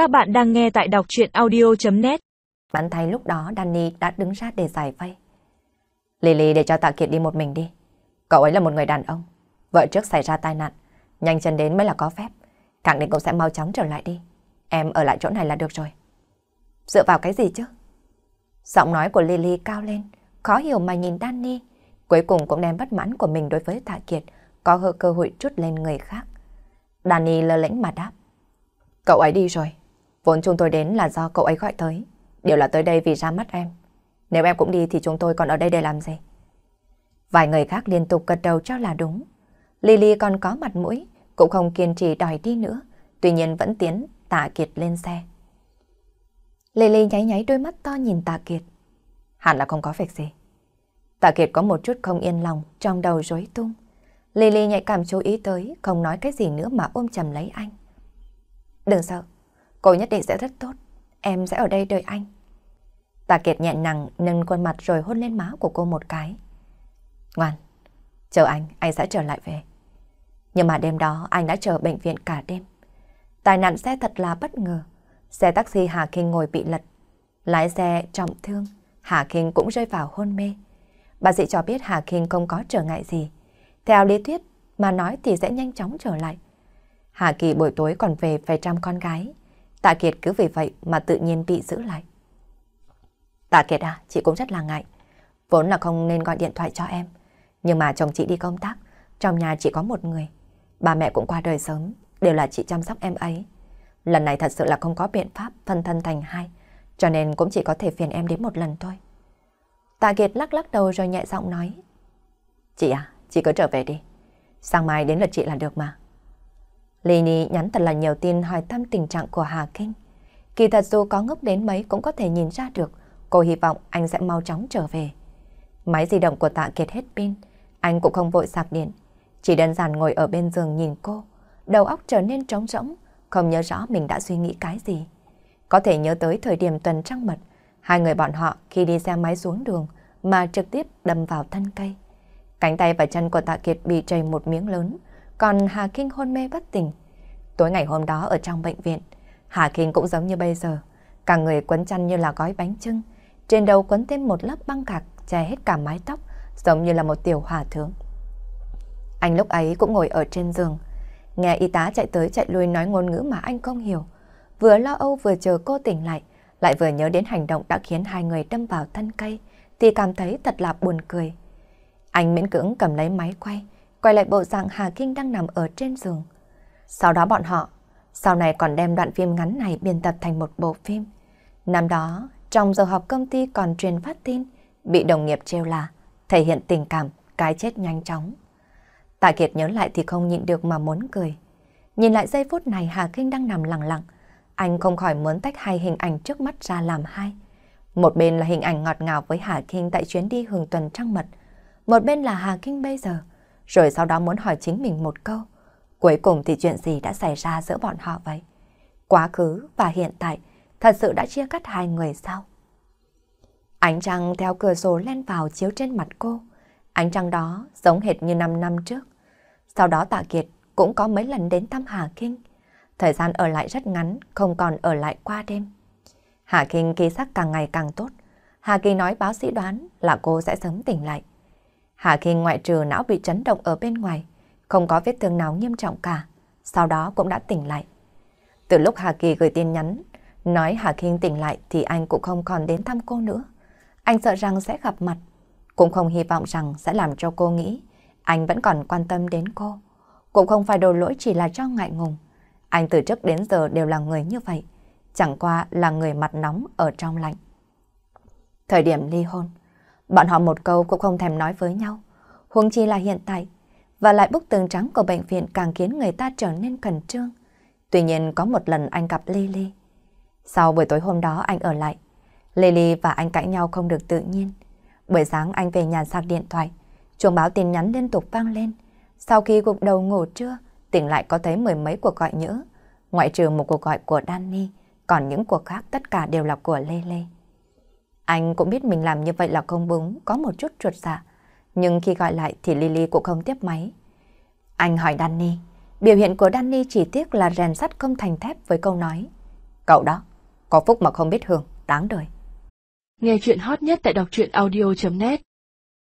Các bạn đang nghe tại đọc chuyện audio.net Bắn thấy lúc đó Danny đã đứng ra để giải vây. Lily để cho Tạ Kiệt đi một mình đi. Cậu ấy là một người đàn ông. Vợ trước xảy ra tai nạn. Nhanh chân đến mới là có phép. càng định cậu sẽ mau chóng trở lại đi. Em ở lại chỗ này là được rồi. Dựa vào cái gì chứ? Giọng nói của Lily cao lên. Khó hiểu mà nhìn Danny. Cuối cùng cũng đem bất mãn của mình đối với Tạ Kiệt, có hơ cơ hội trút lên người khác. Danny lơ lĩnh mà đáp. Cậu ấy đi rồi. Vốn chúng tôi đến là do cậu ấy gọi tới. Đều là tới đây vì ra mắt em. Nếu em cũng đi thì chúng tôi còn ở đây để làm gì? Vài người khác liên tục gật đầu cho là đúng. Lily còn có mặt mũi, cũng không kiên trì đòi đi nữa. Tuy nhiên vẫn tiến Tạ Kiệt lên xe. Lily nháy nháy đôi mắt to nhìn Tạ Kiệt. Hẳn là không có việc gì. Tạ Kiệt có một chút không yên lòng, trong đầu rối tung. Lily nhạy cảm chú ý tới, không nói cái gì nữa mà ôm chầm lấy anh. Đừng sợ, cô nhất định sẽ rất tốt. Em sẽ ở đây đợi anh. Tạ Kiệt nhẹ nhàng nâng khuôn mặt rồi hôn lên má của cô một cái. Ngoan, chờ anh, anh sẽ trở lại về. Nhưng mà đêm đó anh đã chờ bệnh viện cả đêm. Tai nạn xe thật là bất ngờ. Xe taxi Hà Kinh ngồi bị lật. Lái xe trọng thương, Hà Kinh cũng rơi vào hôn mê. Bác sĩ cho biết Hà Kinh không có trở ngại gì. Theo lý thuyết mà nói thì sẽ nhanh chóng trở lại. Hà Kỳ buổi tối còn về phải chăm con gái. Tạ Kiệt cứ vì vậy mà tự nhiên bị giữ lại. Tạ Kiệt à, chị cũng rất là ngại. Vốn là không nên gọi điện thoại cho em. Nhưng mà chồng chị đi công tác, trong nhà chỉ có một người. Bà mẹ cũng qua đời sớm, đều là chị chăm sóc em ấy. Lần này thật sự là không có biện pháp phân thân thành hai, cho nên cũng chỉ có thể phiền em đến một lần thôi. Tạ Kiệt lắc lắc đầu rồi nhẹ giọng nói. Chị à, chị cứ trở về đi. Sáng mai đến lượt chị là được mà. Lini nhắn thật là nhiều tin hỏi thăm tình trạng của Hà Kinh. Kỳ thật dù có ngốc đến mấy cũng có thể nhìn ra được, cô hy vọng anh sẽ mau chóng trở về. Máy di động của Tạ Kiệt hết pin, anh cũng không vội sạc điện, chỉ đơn giản ngồi ở bên giường nhìn cô, đầu óc trở nên trống rỗng, không nhớ rõ mình đã suy nghĩ cái gì. Có thể nhớ tới thời điểm tuần trăng mật, hai người bọn họ khi đi xe máy xuống đường mà trực tiếp đâm vào thân cây. Cánh tay và chân của Tạ Kiệt bị trầy một miếng lớn, còn Hà Kinh hôn mê bất tỉnh. Tối ngày hôm đó ở trong bệnh viện, Hà Kinh cũng giống như bây giờ, cả người quấn chăn như là gói bánh trưng, trên đầu quấn thêm một lớp băng gạc che hết cả mái tóc, giống như là một tiểu hòa thượng. Anh lúc ấy cũng ngồi ở trên giường, nghe y tá chạy tới chạy lui nói ngôn ngữ mà anh không hiểu, vừa lo âu vừa chờ cô tỉnh lại, lại vừa nhớ đến hành động đã khiến hai người đâm vào thân cây, thì cảm thấy thật là buồn cười. Anh miễn cưỡng cầm lấy máy quay, quay lại bộ dạng Hà Kinh đang nằm ở trên giường. Sau đó bọn họ, sau này còn đem đoạn phim ngắn này biên tập thành một bộ phim. Năm đó, trong giờ học công ty còn truyền phát tin, bị đồng nghiệp trêu là thể hiện tình cảm, cái chết nhanh chóng. Tạ Kiệt nhớ lại thì không nhịn được mà muốn cười. Nhìn lại giây phút này Hà Kinh đang nằm lặng lặng, anh không khỏi muốn tách hai hình ảnh trước mắt ra làm hai. Một bên là hình ảnh ngọt ngào với Hà Kinh tại chuyến đi hưởng tuần trăng mật, một bên là Hà Kinh bây giờ, rồi sau đó muốn hỏi chính mình một câu. Cuối cùng thì chuyện gì đã xảy ra giữa bọn họ vậy? Quá khứ và hiện tại thật sự đã chia cắt hai người sao? Ánh trăng theo cửa sổ len vào chiếu trên mặt cô. Ánh trăng đó giống hệt như 5 năm trước. Sau đó Tạ Kiệt cũng có mấy lần đến thăm Hà Kinh. Thời gian ở lại rất ngắn, không còn ở lại qua đêm. Hà Kinh ký sắc càng ngày càng tốt. Hà kỳ nói báo sĩ đoán là cô sẽ sớm tỉnh lại. Hà Kinh ngoại trừ não bị chấn động ở bên ngoài, không có vết thương nào nghiêm trọng cả, sau đó cũng đã tỉnh lại. Từ lúc Hà Kỳ gửi tin nhắn, nói Hà Kinh tỉnh lại thì anh cũng không còn đến thăm cô nữa. Anh sợ rằng sẽ gặp mặt, cũng không hy vọng rằng sẽ làm cho cô nghĩ anh vẫn còn quan tâm đến cô. Cũng không phải đồ lỗi chỉ là cho ngại ngùng. Anh từ trước đến giờ đều là người như vậy, chẳng qua là người mặt nóng ở trong lạnh. Thời điểm ly hôn, bọn họ một câu cũng không thèm nói với nhau, huống chi là hiện tại, và lại bức tường trắng của bệnh viện càng khiến người ta trở nên khẩn trương. Tuy nhiên có một lần anh gặp Lily. Sau buổi tối hôm đó anh ở lại, Lily và anh cãi nhau không được tự nhiên. Buổi sáng anh về nhà sạc điện thoại, chuông báo tin nhắn liên tục vang lên. Sau khi gục đầu ngủ trưa, tỉnh lại có thấy mười mấy cuộc gọi nhỡ, ngoại trừ một cuộc gọi của Danny, còn những cuộc khác tất cả đều là của Lê Lê. Anh cũng biết mình làm như vậy là không đúng, có một chút chuột dạ. Nhưng khi gọi lại thì Lily cũng không tiếp máy. Anh hỏi Danny, biểu hiện của Danny chỉ tiếc là rèn sắt không thành thép với câu nói. Cậu đó, có phúc mà không biết hưởng, đáng đời. Nghe chuyện hot nhất tại đọc truyện audio.net